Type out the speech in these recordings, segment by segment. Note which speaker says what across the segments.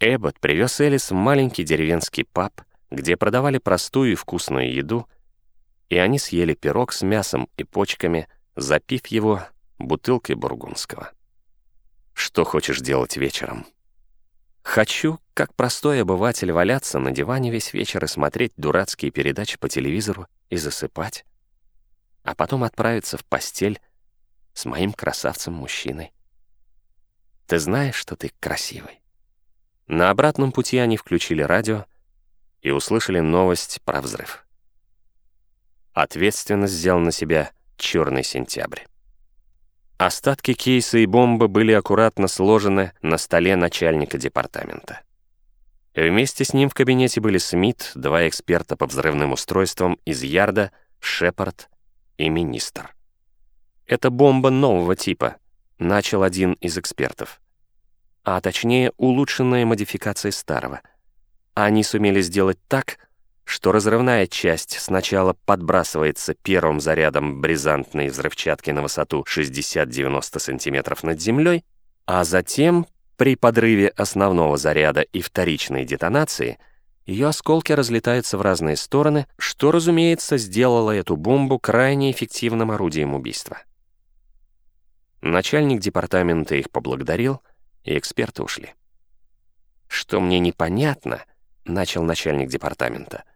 Speaker 1: Эббот привез Элис в маленький деревенский паб, где продавали простую и вкусную еду, и они съели пирог с мясом и почками, запив его бутылкой бургундского. Что хочешь делать вечером? Хочу, как простой обыватель, валяться на диване весь вечер и смотреть дурацкие передачи по телевизору и засыпать, а потом отправиться в постель с моим красавцем-мужчиной. Ты знаешь, что ты красивый. На обратном пути они включили радио и услышали новость про взрыв. Ответственность взял на себя черный сентябрь. Остатки кейса и бомбы были аккуратно сложены на столе начальника департамента. Вместе с ним в кабинете были Смит, два эксперта по взрывным устройствам из Ярда, Шепард и министр. «Это бомба нового типа», — начал один из экспертов. А точнее, улучшенная модификация старого. Они сумели сделать так, что разрывная часть сначала подбрасывается первым зарядом бризантной взрывчатки на высоту 60-90 см над землей, а затем, при подрыве основного заряда и вторичной детонации, ее осколки разлетаются в разные стороны, что, разумеется, сделало эту бомбу крайне эффективным орудием убийства. Начальник департамента их поблагодарил, и эксперты ушли. «Что мне непонятно», — начал начальник департамента —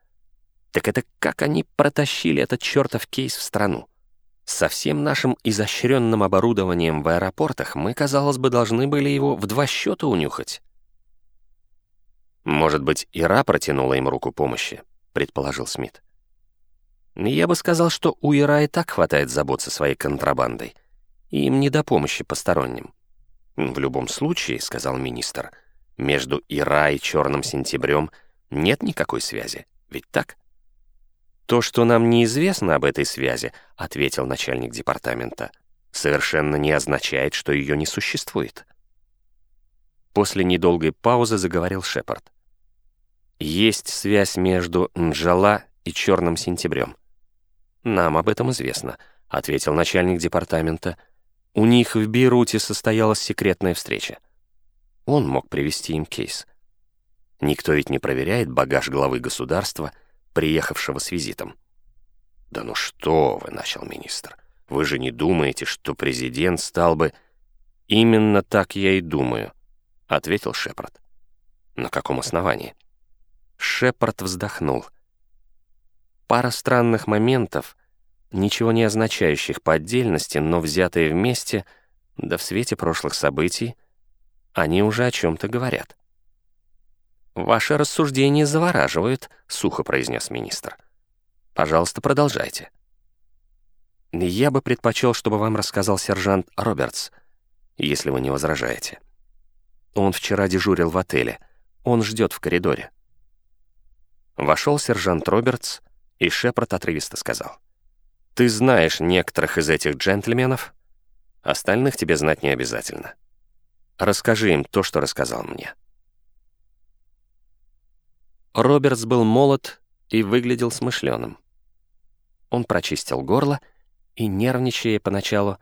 Speaker 1: так это как они протащили этот чертов кейс в страну? Со всем нашим изощренным оборудованием в аэропортах мы, казалось бы, должны были его в два счета унюхать. «Может быть, Ира протянула им руку помощи», — предположил Смит. «Я бы сказал, что у Ира и так хватает забот со своей контрабандой. Им не до помощи посторонним». «В любом случае», — сказал министр, — «между Ира и Черным Сентябрем нет никакой связи. Ведь так?» «То, что нам неизвестно об этой связи», — ответил начальник департамента, «совершенно не означает, что ее не существует». После недолгой паузы заговорил Шепард. «Есть связь между Нджала и Черным Сентябрем». «Нам об этом известно», — ответил начальник департамента. «У них в Бейруте состоялась секретная встреча. Он мог привести им кейс. Никто ведь не проверяет багаж главы государства — приехавшего с визитом. «Да ну что вы», — начал министр, — «вы же не думаете, что президент стал бы...» «Именно так я и думаю», — ответил Шепард. «На каком основании?» Шепард вздохнул. Пара странных моментов, ничего не означающих по отдельности, но взятые вместе, да в свете прошлых событий, они уже о чем-то говорят. «Ваши рассуждения завораживают», — сухо произнес министр. «Пожалуйста, продолжайте». «Я бы предпочел, чтобы вам рассказал сержант Робертс, если вы не возражаете. Он вчера дежурил в отеле. Он ждет в коридоре». Вошел сержант Робертс, и Шепард отрывисто сказал. «Ты знаешь некоторых из этих джентльменов, остальных тебе знать не обязательно. Расскажи им то, что рассказал мне». Робертс был молод и выглядел смышленым. Он прочистил горло и, нервничая поначалу,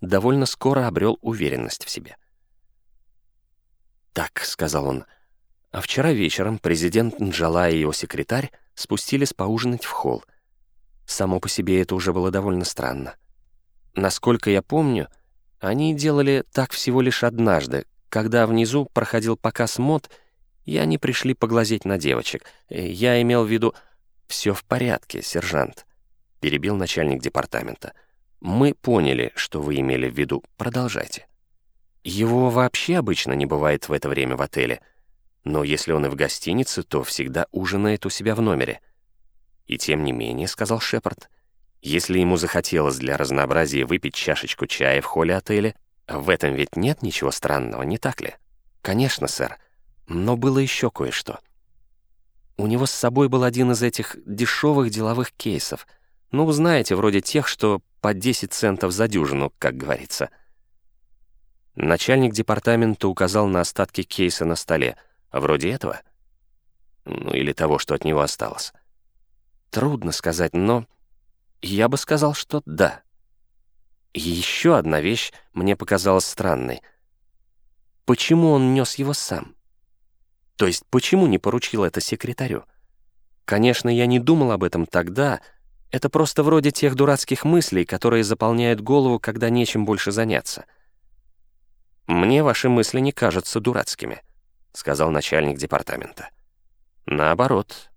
Speaker 1: довольно скоро обрел уверенность в себе. «Так», — сказал он, — «а вчера вечером президент Нджала и его секретарь спустились поужинать в холл. Само по себе это уже было довольно странно. Насколько я помню, они делали так всего лишь однажды, когда внизу проходил показ мод — и они пришли поглазеть на девочек. Э, я имел в виду... «Все в порядке, сержант», — перебил начальник департамента. «Мы поняли, что вы имели в виду. Продолжайте». Его вообще обычно не бывает в это время в отеле. Но если он и в гостинице, то всегда ужинает у себя в номере. И тем не менее, — сказал Шепард, — если ему захотелось для разнообразия выпить чашечку чая в холле отеля, в этом ведь нет ничего странного, не так ли? Конечно, сэр. Но было еще кое-что. У него с собой был один из этих дешевых деловых кейсов. Ну, знаете, вроде тех, что по 10 центов за дюжину, как говорится. Начальник департамента указал на остатки кейса на столе. Вроде этого? Ну, или того, что от него осталось. Трудно сказать, но я бы сказал, что да. Еще одна вещь мне показалась странной. Почему он нес его сам? То есть почему не поручил это секретарю? Конечно, я не думал об этом тогда. Это просто вроде тех дурацких мыслей, которые заполняют голову, когда нечем больше заняться. «Мне ваши мысли не кажутся дурацкими», — сказал начальник департамента. «Наоборот,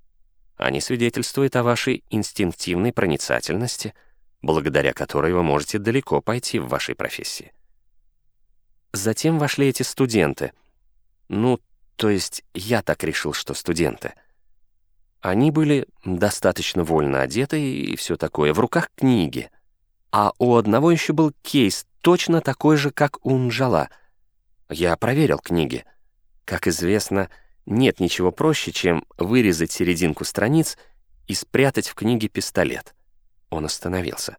Speaker 1: они свидетельствуют о вашей инстинктивной проницательности, благодаря которой вы можете далеко пойти в вашей профессии». Затем вошли эти студенты. Ну, то есть я так решил, что студенты — они были достаточно вольно одеты и все такое, в руках книги. А у одного еще был кейс, точно такой же, как у Нджала. Я проверил книги. Как известно, нет ничего проще, чем вырезать серединку страниц и спрятать в книге пистолет. Он остановился.